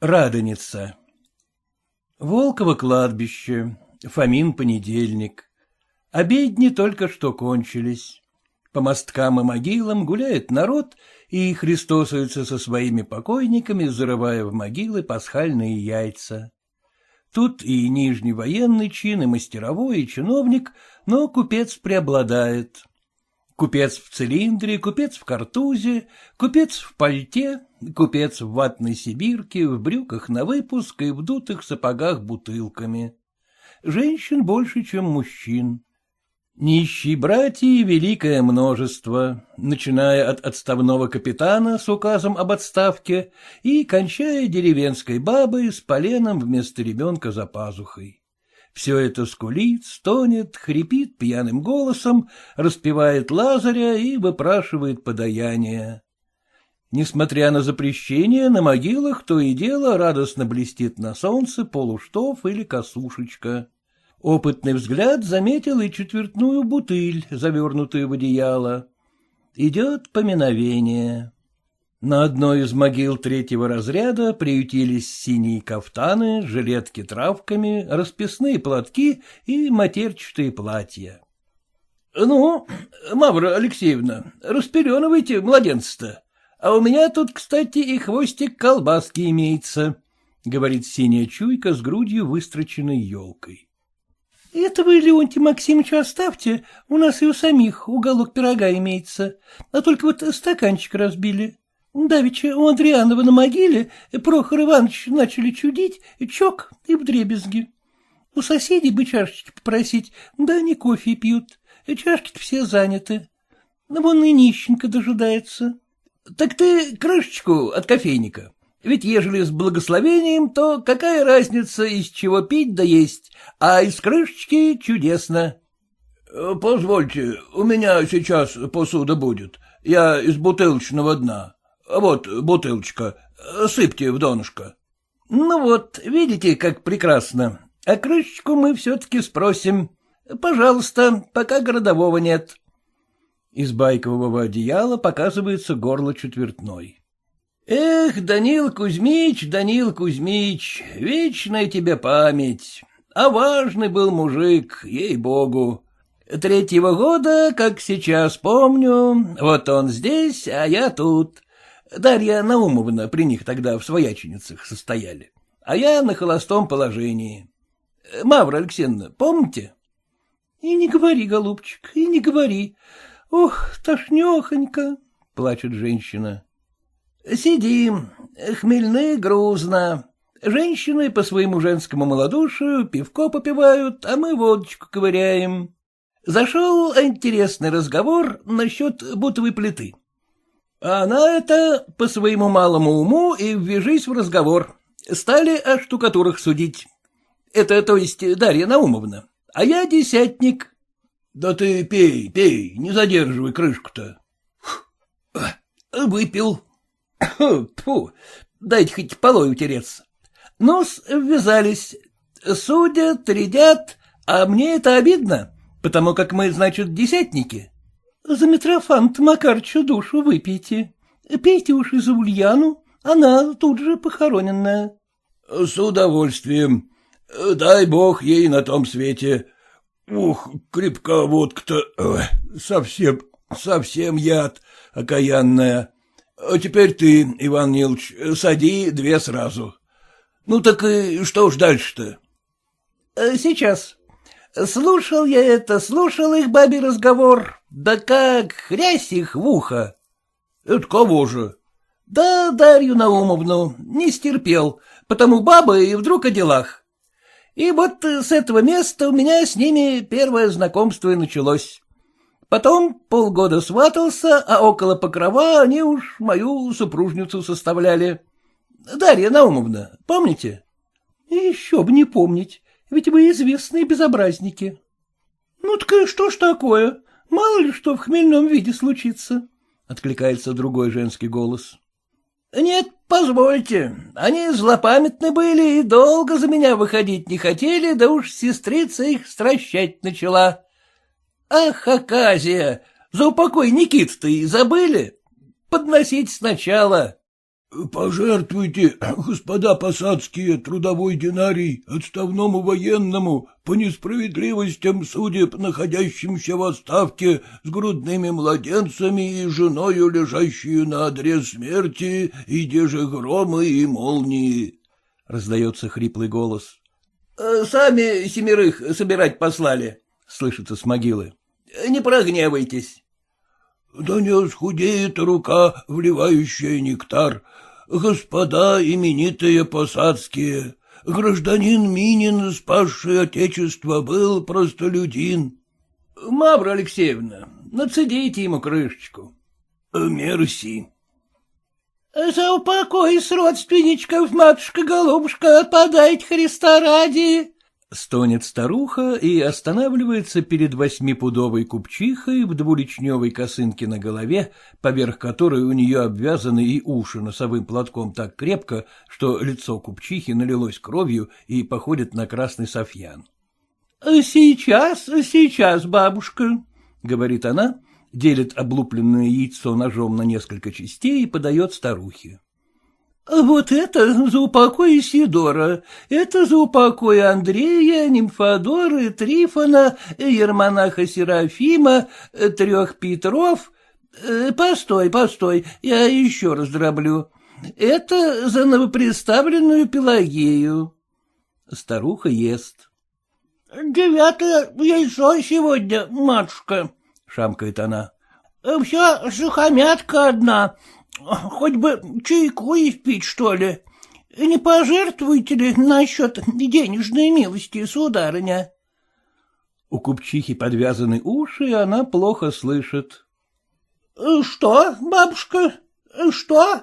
Радоница Волково кладбище, Фомин понедельник. Обедни только что кончились. По мосткам и могилам гуляет народ и христосуется со своими покойниками, зарывая в могилы пасхальные яйца. Тут и нижний военный чин, и мастеровой, и чиновник, но купец преобладает. Купец в цилиндре, купец в картузе, купец в пальте, купец в ватной сибирке, в брюках на выпуск и в дутых сапогах бутылками. Женщин больше, чем мужчин. Нищие братья великое множество, начиная от отставного капитана с указом об отставке и кончая деревенской бабой с поленом вместо ребенка за пазухой. Все это скулит, стонет, хрипит пьяным голосом, распевает Лазаря и выпрашивает подаяние. Несмотря на запрещение, на могилах то и дело радостно блестит на солнце полуштов или косушечка. Опытный взгляд заметил и четвертную бутыль, завернутую в одеяло. Идет поминовение. На одной из могил третьего разряда приютились синие кафтаны, жилетки травками, расписные платки и матерчатые платья. — Ну, Мавра Алексеевна, распеленывайте младенца-то. А у меня тут, кстати, и хвостик колбаски имеется, — говорит синяя чуйка с грудью, выстроченной елкой. — Это вы, Леонтий Максимович, оставьте, у нас и у самих уголок пирога имеется, а только вот стаканчик разбили. Давеча у Андрианова на могиле Прохор Иванович начали чудить, чок и вдребезги. У соседей бы чашечки попросить, да они кофе пьют, чашки-то все заняты. Вон и нищенко дожидается. — Так ты крышечку от кофейника. Ведь ежели с благословением, то какая разница, из чего пить да есть, а из крышечки чудесно. Э, — Позвольте, у меня сейчас посуда будет. Я из бутылочного дна. Вот бутылочка, сыпьте в донышко. — Ну вот, видите, как прекрасно. А крышечку мы все-таки спросим. Пожалуйста, пока городового нет. Из байкового одеяла показывается горло четвертной. Эх, Данил Кузьмич, Данил Кузьмич, вечная тебе память. А важный был мужик, ей-богу. Третьего года, как сейчас помню, вот он здесь, а я тут. Дарья Наумовна при них тогда в свояченицах состояли, а я на холостом положении. Мавра Алексеевна, помните? — И не говори, голубчик, и не говори. Ох, тошнехонько, — плачет женщина. Сидим, хмельны грузно. Женщины по своему женскому малодушию пивко попивают, а мы водочку ковыряем. Зашел интересный разговор насчет бутовой плиты. А она это по своему малому уму и ввяжись в разговор. Стали о штукатурах судить. Это, то есть, Дарья Наумовна. А я десятник. Да ты пей, пей, не задерживай крышку-то. Выпил. Фу, дайте хоть полой утереться. ну ввязались. Судят, рядят, а мне это обидно, потому как мы, значит, десятники. За Митрофант Макарчу душу выпейте. Пейте уж и за Ульяну, она тут же похороненная. С удовольствием. Дай бог ей на том свете. Ух, крепка водка-то, совсем, совсем яд, окаянная. А теперь ты, Иван Нилович, сади две сразу. Ну так и что ж дальше-то? Э, сейчас. Слушал я это, слушал их бабий разговор, да как хрясь их в ухо. Это кого же? Да Дарью Наумовну не стерпел, потому баба и вдруг о делах. И вот с этого места у меня с ними первое знакомство и началось. Потом полгода сватался, а около покрова они уж мою супружницу составляли. Дарья Наумовна, помните? — Еще бы не помнить, ведь вы известные безобразники. — Ну так что ж такое? Мало ли что в хмельном виде случится, — откликается другой женский голос. — Нет, позвольте, они злопамятны были и долго за меня выходить не хотели, да уж сестрица их стращать начала. Ах, Аказия, за упокой Никит-то и забыли? Подносить сначала. — Пожертвуйте, господа посадские, трудовой динарий отставному военному по несправедливостям судеб, находящимся в отставке с грудными младенцами и женою, лежащую на одре смерти, и деже громы и молнии. — раздается хриплый голос. — Сами семерых собирать послали, — слышится с могилы. — Не прогневайтесь. — Да не схудеет рука, вливающая нектар, господа именитые посадские, гражданин Минин, спасший отечество, был простолюдин. — Мавра Алексеевна, нацедите ему крышечку. — Мерси. — За упокой с родственничков, матушка-голубушка, подайте Христа ради. Стонет старуха и останавливается перед восьмипудовой купчихой в двуличневой косынке на голове, поверх которой у нее обвязаны и уши носовым платком так крепко, что лицо купчихи налилось кровью и походит на красный софьян. — Сейчас, сейчас, бабушка, — говорит она, делит облупленное яйцо ножом на несколько частей и подает старухе. Вот это за упокой Исидора, это за упокой Андрея, Нимфодора, Трифона, Ермонаха Серафима, трех Петров. Э, постой, постой, я еще раз дроблю. Это за новоприставленную Пелагею. Старуха ест. — Девятое яйцо сегодня, матушка, — шамкает она. — Вся сухомятка одна, Хоть бы чайку испить, что ли. Не пожертвуете ли насчет денежной милости, сударыня? У купчихи подвязаны уши, и она плохо слышит. — Что, бабушка, что?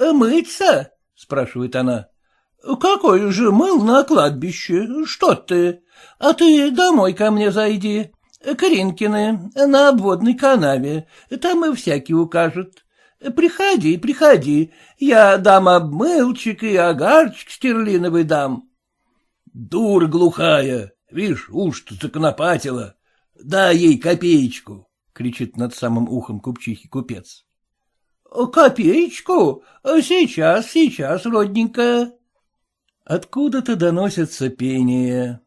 Мыться? — спрашивает она. — Какой же мыл на кладбище? Что ты? А ты домой ко мне зайди. Кринкины, на обводной канаве. Там и всякий укажет. Приходи, приходи, я дам обмылчик и агарчик стерлиновый дам. Дур глухая, видишь, уж-то законопатила. Дай ей копеечку, — кричит над самым ухом купчихи купец. — Копеечку? Сейчас, сейчас, родненькая. Откуда-то доносится пение.